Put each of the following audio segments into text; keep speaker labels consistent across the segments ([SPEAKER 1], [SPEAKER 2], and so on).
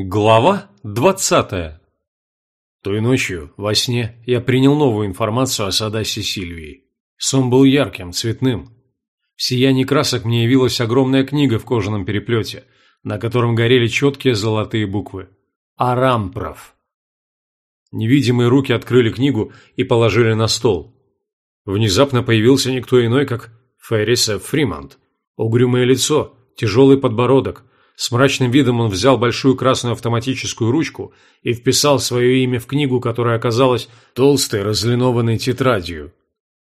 [SPEAKER 1] Глава двадцатая Той ночью, во сне, я принял новую информацию о Садасе Сильвии. Сон был ярким, цветным. В сиянии красок мне явилась огромная книга в кожаном переплете, на котором горели четкие золотые буквы. Арампров. Невидимые руки открыли книгу и положили на стол. Внезапно появился никто иной, как Феррис Фримонт. Угрюмое лицо, тяжелый подбородок, с мрачным видом он взял большую красную автоматическую ручку и вписал свое имя в книгу, которая оказалась толстой разлинованной тетрадью.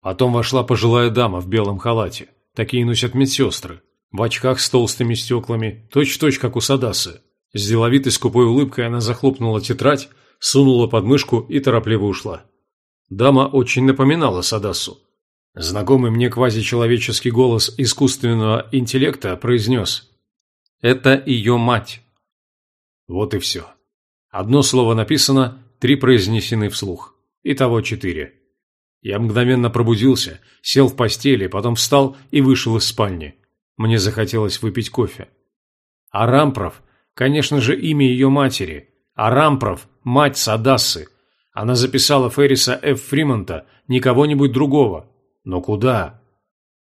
[SPEAKER 1] Потом вошла пожилая дама в белом халате. Такие носят медсестры. В очках с толстыми стеклами, точь-в-точь, как у Садасы. С деловитой скупой улыбкой она захлопнула тетрадь, сунула под мышку и торопливо ушла. Дама очень напоминала Садасу. Знакомый мне квазичеловеческий голос искусственного интеллекта произнес это ее мать. Вот и все. Одно слово написано, три произнесены вслух. Итого четыре. Я мгновенно пробудился, сел в постели, потом встал и вышел из спальни. Мне захотелось выпить кофе. Арампров, конечно же, имя ее матери. Арампров, мать Садассы. Она записала Ферриса Ф. Фримонта, не кого-нибудь другого. Но куда?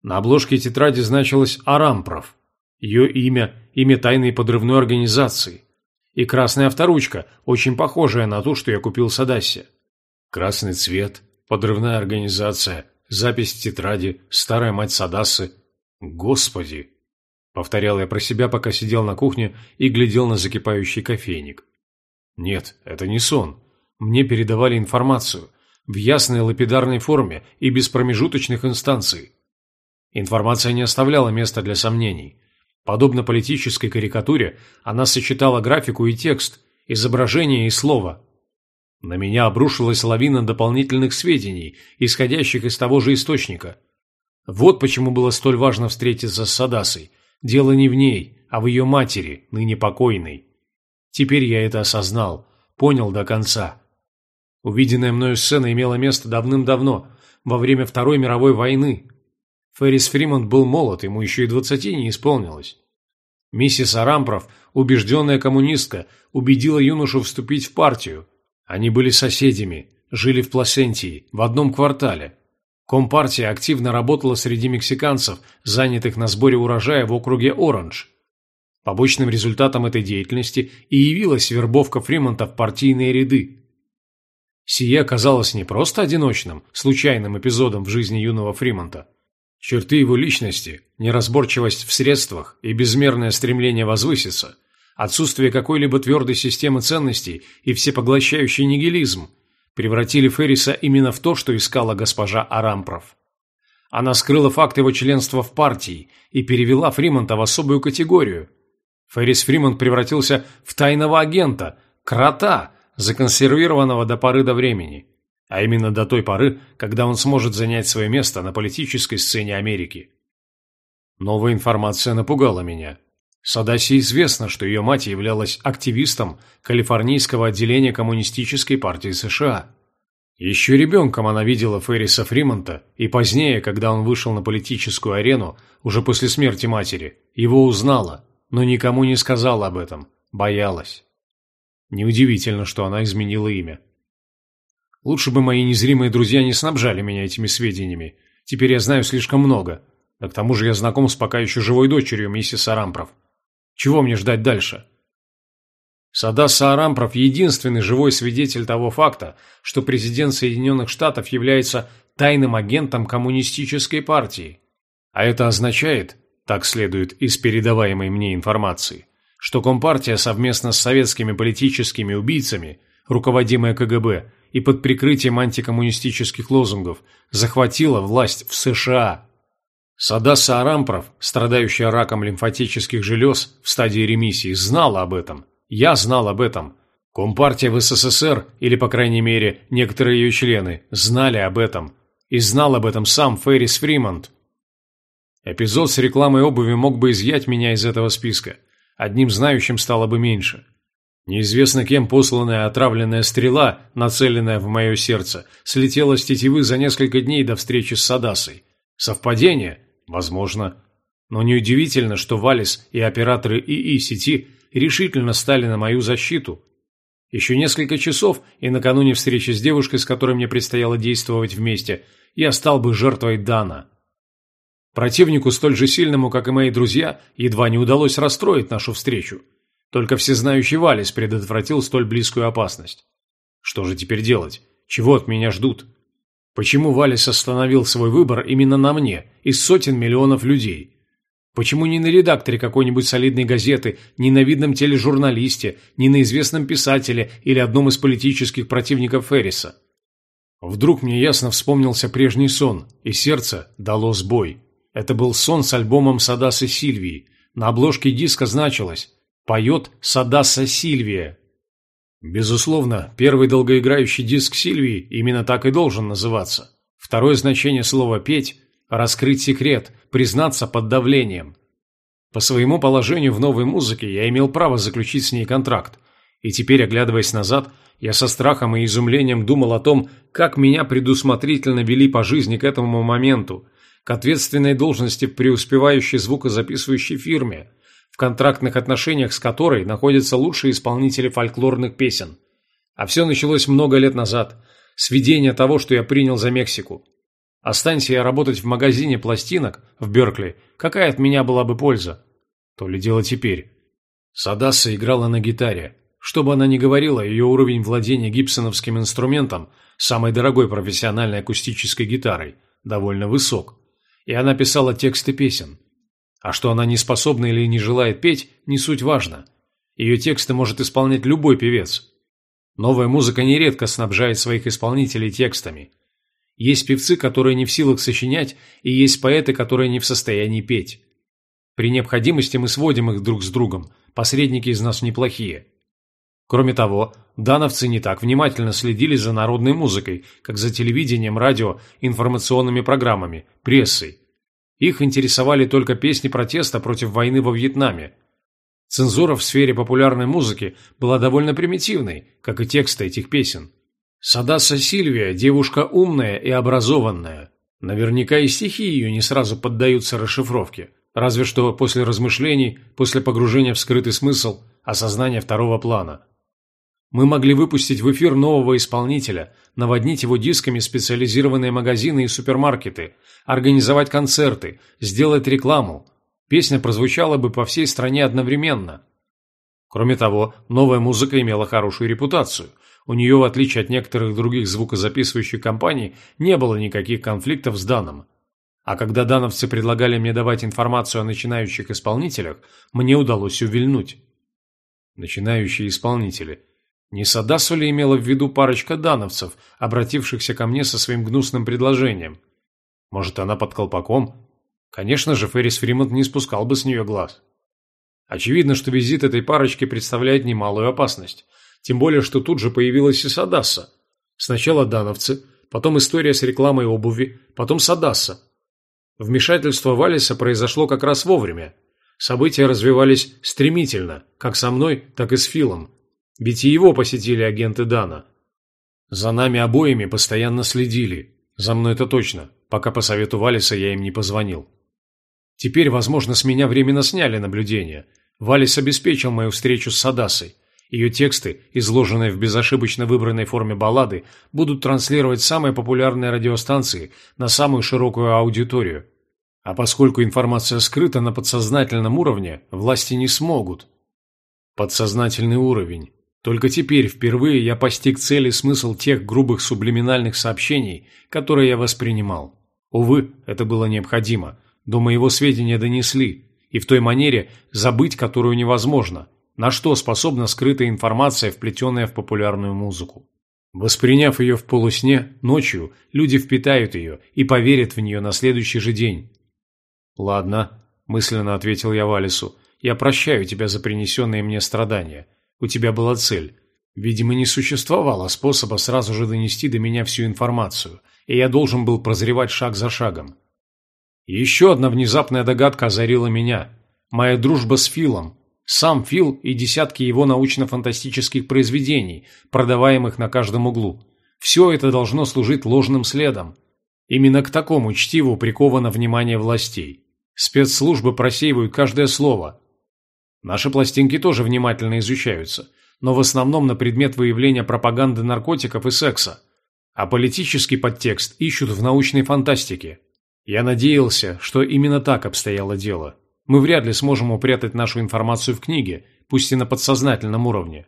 [SPEAKER 1] На обложке тетради значилось Арампров. Ее имя – имя тайной подрывной организации. И красная авторучка, очень похожая на ту, что я купил с Адассе. Красный цвет, подрывная организация, запись в тетради, старая мать Садасы. Господи! Повторял я про себя, пока сидел на кухне и глядел на закипающий кофейник. Нет, это не сон. Мне передавали информацию в ясной лапидарной форме и без промежуточных инстанций. Информация не оставляла места для сомнений. Подобно политической карикатуре, она сочетала графику и текст, изображение и слово. На меня обрушилась лавина дополнительных сведений, исходящих из того же источника. Вот почему было столь важно встретиться с Садасой. Дело не в ней, а в ее матери, ныне покойной. Теперь я это осознал, понял до конца. Увиденная мною сцена имела место давным-давно, во время Второй мировой войны, Феррис Фримонт был молод, ему еще и двадцати не исполнилось. Миссис Арампров, убежденная коммунистка, убедила юношу вступить в партию. Они были соседями, жили в Пласентии, в одном квартале. Компартия активно работала среди мексиканцев, занятых на сборе урожая в округе Оранж. Побочным результатом этой деятельности и явилась вербовка Фримонта в партийные ряды. Сие оказалось не просто одиночным, случайным эпизодом в жизни юного Фримонта. Черты его личности, неразборчивость в средствах и безмерное стремление возвыситься, отсутствие какой-либо твердой системы ценностей и всепоглощающий нигилизм превратили Ферриса именно в то, что искала госпожа Арампров. Она скрыла факт его членства в партии и перевела Фримонта в особую категорию. Феррис Фримонт превратился в тайного агента, крота, законсервированного до поры до времени – а именно до той поры, когда он сможет занять свое место на политической сцене Америки. Новая информация напугала меня. Садаси известно, что ее мать являлась активистом Калифорнийского отделения Коммунистической партии США. Еще ребенком она видела Ферриса Фримонта, и позднее, когда он вышел на политическую арену, уже после смерти матери, его узнала, но никому не сказала об этом, боялась. Неудивительно, что она изменила имя. Лучше бы мои незримые друзья не снабжали меня этими сведениями. Теперь я знаю слишком много. А к тому же я знаком с пока еще живой дочерью миссис Арампров. Чего мне ждать дальше? Садаса Арампров – единственный живой свидетель того факта, что президент Соединенных Штатов является тайным агентом коммунистической партии. А это означает, так следует из передаваемой мне информации, что Компартия совместно с советскими политическими убийцами, руководимая КГБ, и под прикрытием антикоммунистических лозунгов захватила власть в США. Садаса Арампров, страдающая раком лимфатических желез в стадии ремиссии, знала об этом. Я знал об этом. Компартия в СССР, или, по крайней мере, некоторые ее члены, знали об этом. И знал об этом сам Феррис Фримонт. Эпизод с рекламой обуви мог бы изъять меня из этого списка. Одним знающим стало бы меньше. Неизвестно кем посланная отравленная стрела, нацеленная в мое сердце, слетела с тетивы за несколько дней до встречи с Садасой. Совпадение? Возможно. Но неудивительно, что Валис и операторы ИИ сети решительно стали на мою защиту. Еще несколько часов, и накануне встречи с девушкой, с которой мне предстояло действовать вместе, я стал бы жертвой Дана. Противнику столь же сильному, как и мои друзья, едва не удалось расстроить нашу встречу. Только всезнающий Валис предотвратил столь близкую опасность. Что же теперь делать? Чего от меня ждут? Почему Валис остановил свой выбор именно на мне, из сотен миллионов людей? Почему не на редакторе какой-нибудь солидной газеты, не на видном тележурналисте, не на известном писателе или одном из политических противников Ферриса? Вдруг мне ясно вспомнился прежний сон, и сердце дало сбой. Это был сон с альбомом Садасы Сильвии. На обложке диска значилось «Поет Садаса Сильвия». Безусловно, первый долгоиграющий диск Сильвии именно так и должен называться. Второе значение слова «петь» – раскрыть секрет, признаться под давлением. По своему положению в новой музыке я имел право заключить с ней контракт, и теперь, оглядываясь назад, я со страхом и изумлением думал о том, как меня предусмотрительно вели по жизни к этому моменту, к ответственной должности в преуспевающей звукозаписывающей фирме, контрактных отношениях с которой находятся лучшие исполнители фольклорных песен. А все началось много лет назад, с видения того, что я принял за Мексику. Останься я работать в магазине пластинок в Беркли, какая от меня была бы польза? То ли дело теперь. Садасса играла на гитаре. Что бы она ни говорила, ее уровень владения гибсоновским инструментом, самой дорогой профессиональной акустической гитарой, довольно высок. И она писала тексты песен. А что она не способна или не желает петь, не суть важно. Ее тексты может исполнять любой певец. Новая музыка нередко снабжает своих исполнителей текстами. Есть певцы, которые не в силах сочинять, и есть поэты, которые не в состоянии петь. При необходимости мы сводим их друг с другом, посредники из нас неплохие. Кроме того, дановцы не так внимательно следили за народной музыкой, как за телевидением, радио, информационными программами, прессой. Их интересовали только песни протеста против войны во Вьетнаме. Цензура в сфере популярной музыки была довольно примитивной, как и тексты этих песен. Садаса Сильвия – девушка умная и образованная. Наверняка и стихи ее не сразу поддаются расшифровке, разве что после размышлений, после погружения в скрытый смысл, осознания второго плана. Мы могли выпустить в эфир нового исполнителя, наводнить его дисками специализированные магазины и супермаркеты, организовать концерты, сделать рекламу. Песня прозвучала бы по всей стране одновременно. Кроме того, новая музыка имела хорошую репутацию. У нее, в отличие от некоторых других звукозаписывающих компаний, не было никаких конфликтов с Даном. А когда дановцы предлагали мне давать информацию о начинающих исполнителях, мне удалось увильнуть. Начинающие исполнители – не Садасу ли имела в виду парочка дановцев, обратившихся ко мне со своим гнусным предложением? Может, она под колпаком? Конечно же, Феррис Фримонт не спускал бы с нее глаз. Очевидно, что визит этой парочки представляет немалую опасность. Тем более, что тут же появилась и Садасса. Сначала дановцы, потом история с рекламой обуви, потом Садасса. Вмешательство Валиса произошло как раз вовремя. События развивались стремительно, как со мной, так и с Филом, ведь и его посетили агенты Дана. За нами обоими постоянно следили. За мной это точно, пока по совету Валиса я им не позвонил. Теперь, возможно, с меня временно сняли наблюдение. Валис обеспечил мою встречу с Садасой. Ее тексты, изложенные в безошибочно выбранной форме баллады, будут транслировать самые популярные радиостанции на самую широкую аудиторию. А поскольку информация скрыта на подсознательном уровне, власти не смогут. Подсознательный уровень. Только теперь впервые я постиг цель и смысл тех грубых сублиминальных сообщений, которые я воспринимал. Увы, это было необходимо. До моего сведения донесли, и в той манере, забыть которую невозможно, на что способна скрытая информация, вплетенная в популярную музыку. Восприняв ее в полусне, ночью люди впитают ее и поверят в нее на следующий же день. «Ладно», – мысленно ответил я Валису, – «я прощаю тебя за принесенные мне страдания». У тебя была цель. Видимо, не существовало способа сразу же донести до меня всю информацию, и я должен был прозревать шаг за шагом. Еще одна внезапная догадка озарила меня. Моя дружба с Филом. Сам Фил и десятки его научно-фантастических произведений, продаваемых на каждом углу. Все это должно служить ложным следом. Именно к такому чтиву приковано внимание властей. Спецслужбы просеивают каждое слово, Наши пластинки тоже внимательно изучаются, но в основном на предмет выявления пропаганды наркотиков и секса. А политический подтекст ищут в научной фантастике. Я надеялся, что именно так обстояло дело. Мы вряд ли сможем упрятать нашу информацию в книге, пусть и на подсознательном уровне.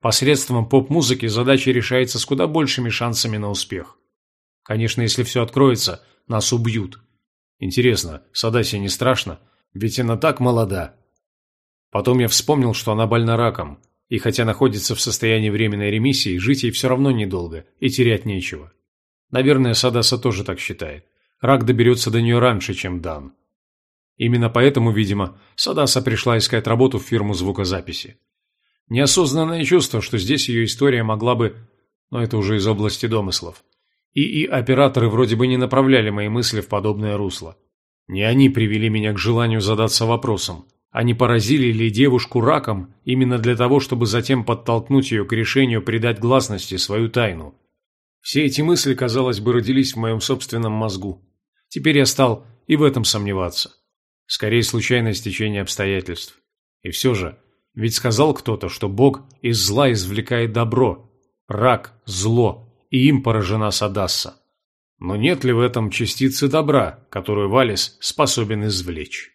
[SPEAKER 1] Посредством поп-музыки задача решается с куда большими шансами на успех. Конечно, если все откроется, нас убьют. Интересно, Садасе не страшно? Ведь она так молода. Потом я вспомнил, что она больна раком, и хотя находится в состоянии временной ремиссии, жить ей все равно недолго, и терять нечего. Наверное, Садаса тоже так считает. Рак доберется до нее раньше, чем Дан. Именно поэтому, видимо, Садаса пришла искать работу в фирму звукозаписи. Неосознанное чувство, что здесь ее история могла бы... Но это уже из области домыслов. ИИ-операторы вроде бы не направляли мои мысли в подобное русло. Не они привели меня к желанию задаться вопросом, не поразили ли девушку раком именно для того, чтобы затем подтолкнуть ее к решению придать гласности свою тайну. Все эти мысли, казалось бы, родились в моем собственном мозгу. Теперь я стал и в этом сомневаться. Скорее, случайное стечение обстоятельств. И все же, ведь сказал кто-то, что Бог из зла извлекает добро. Рак – зло, и им поражена Садасса. Но нет ли в этом частицы добра, которую Валис способен извлечь?